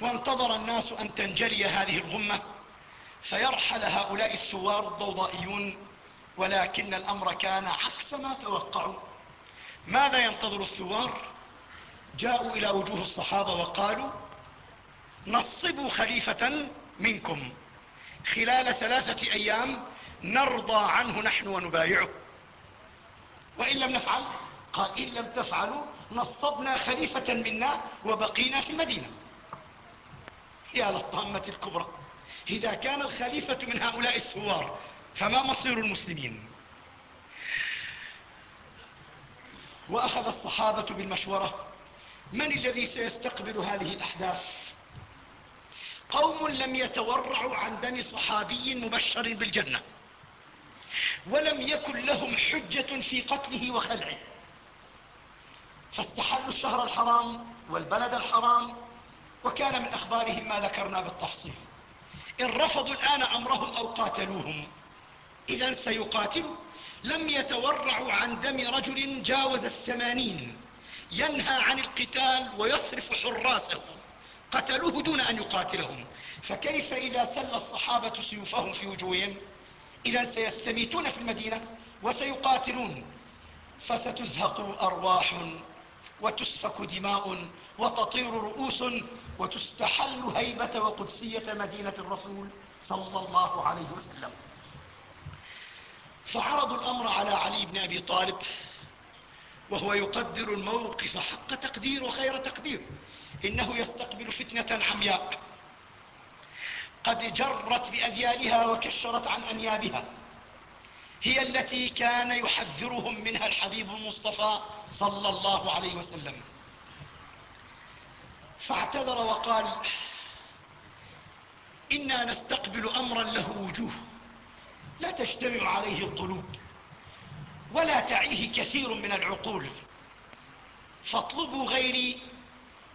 وانتظر الناس أن تنجلي هذه الغمة. فيرحل هؤلاء الثوار الضوضائيون ولكن الأمر كان عكس ما توقعوا. ماذا ينتظر الثوار؟ جاءوا إلى وجوه الصحابة وقالوا نصبوا خليفة منكم. خلال ثلاثة أيام نرضى عنه نحن ونبايعه. وإن لم نفعل قال إن لم تفعلوا نصبنا خليفة منا وبقينا في المدينة. يا للطامة الكبرى. إذا كان الخليفة من هؤلاء الثوار فما مصير المسلمين؟ وأخذ الصحابة بالمشورة من الذي سيستقبل هذه الأحداث؟ قوم لم يتورعوا عن دم صحابي مبشر بالجنة ولم يكن لهم حجة في قتله وخلعه. فاستحلوا الشهر الحرام والبلد الحرام وكان من أخبارهم ما ذكرنا بالتفصيل. إن رفضوا الآن أمرهم أو قاتلوهم. إذا سيقاتلوا. لم يتورعوا عن دم رجل جاوز الثمانين. ينهى عن القتال ويصرف حراسه. قتلوه دون أن يقاتلهم. فكيف إذا سل الصحابة سيوفهم في وجوههم؟ إذا سيستميتون في المدينة وسيقاتلون. فستزهق أرواح وتسفك دماء وتطير رؤوس وتستحل هيبة وقدسية مدينة الرسول صلى الله عليه وسلم. فعرضوا الأمر على علي بن أبي طالب وهو يقدر الموقف حق تقدير وخير تقدير إنه يستقبل فتنة عمياء قد جرت بأذيالها وكشرت عن أنيابها. هي التي كان يحذرهم منها الحبيب المصطفى صلى الله عليه وسلم. فاعتذر وقال إنا نستقبل أمرا له وجوه لا تجتمع عليه القلوب ولا تعيه كثير من العقول فاطلبوا غيري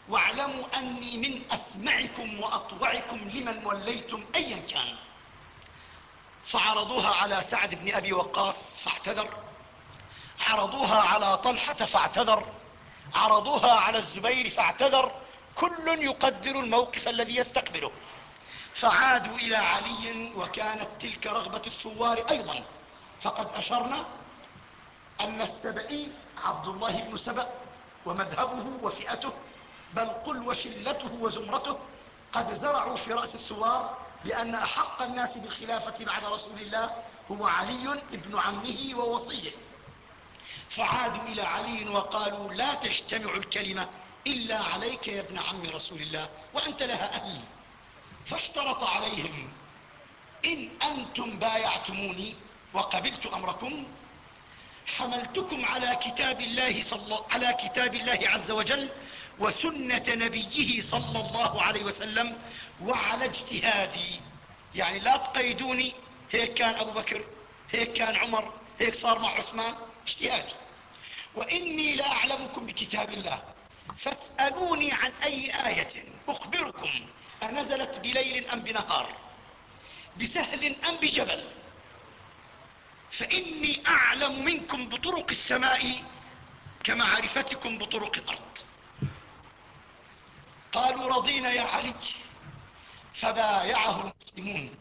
واعلموا أني من أسمعكم وأطوعكم لمن وليتم أيا كان فعرضوها على سعد بن أبي وقاص فاعتذر عرضوها على طلحة فاعتذر عرضوها على الزبير فاعتذر كل يقدر الموقف الذي يستقبله. فعادوا إلى علي وكانت تلك رغبة الثوار أيضا. فقد أشرنا أن السبئي عبد الله بن سبأ ومذهبه وفئته بل قل وشلته وزمرته قد زرعوا في رأس الثوار بأن أحق الناس بالخلافة بعد رسول الله هو علي ابن عمه ووصيه. فعادوا إلى علي وقالوا لا تجتمع الكلمة. إلا عليك يا ابن عم رسول الله وأنت لها أهل. فاشترط عليهم إن أنتم بايعتموني وقبلت أمركم حملتكم على كتاب الله, صلى على كتاب الله عز وجل وسنة نبيه صلى الله عليه وسلم وعلى اجتهادي. يعني لا تقيدوني هيك كان أبو بكر هيك كان عمر هيك صار مع عثمان اجتهادي. وإني لا أعلمكم بكتاب الله. فاسألوني عن أي آية أخبركم. انزلت بليل أم بنهار بسهل أم بجبل. فإني أعلم منكم بطرق السماء كمعرفتكم بطرق الأرض. قالوا رضينا يا علي فبايعه المسلمون.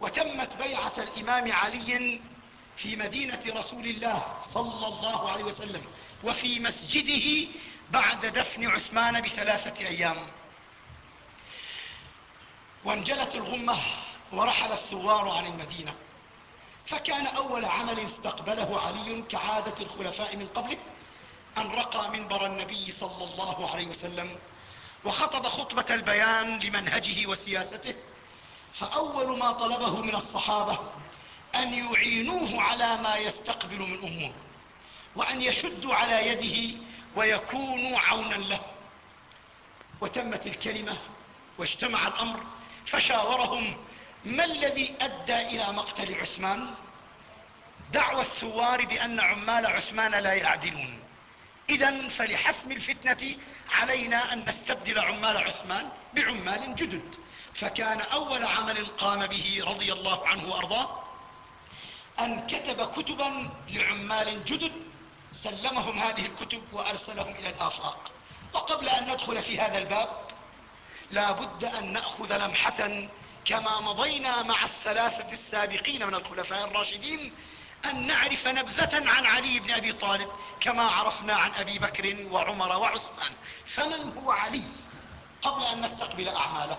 وتمت بيعة الإمام علي في مدينة رسول الله صلى الله عليه وسلم وفي مسجده بعد دفن عثمان بثلاثة أيام. وانجلت الغمة ورحل الثوار عن المدينة. فكان أول عمل استقبله علي كعادة الخلفاء من قبله أن رقى منبر النبي صلى الله عليه وسلم وخطب خطبة البيان لمنهجه وسياسته. فأول ما طلبه من الصحابة أن يعينوه على ما يستقبل من أمور وأن يشدوا على يده ويكونوا عونا له. وتمت الكلمة واجتمع الأمر فشاورهم ما الذي أدى إلى مقتل عثمان؟ دعوى الثوار بأن عمال عثمان لا يعدلون. اذا فلحسم الفتنة علينا أن نستبدل عمال عثمان بعمال جدد. فكان أول عمل قام به رضي الله عنه وأرضاه أن كتب كتبا لعمال جدد سلمهم هذه الكتب وأرسلهم إلى الآفاق. وقبل أن ندخل في هذا الباب لا بد أن نأخذ لمحة كما مضينا مع الثلاثة السابقين من الخلفاء الراشدين أن نعرف نبذة عن علي بن أبي طالب كما عرفنا عن أبي بكر وعمر وعثمان. فمن هو علي؟ قبل أن نستقبل أعماله.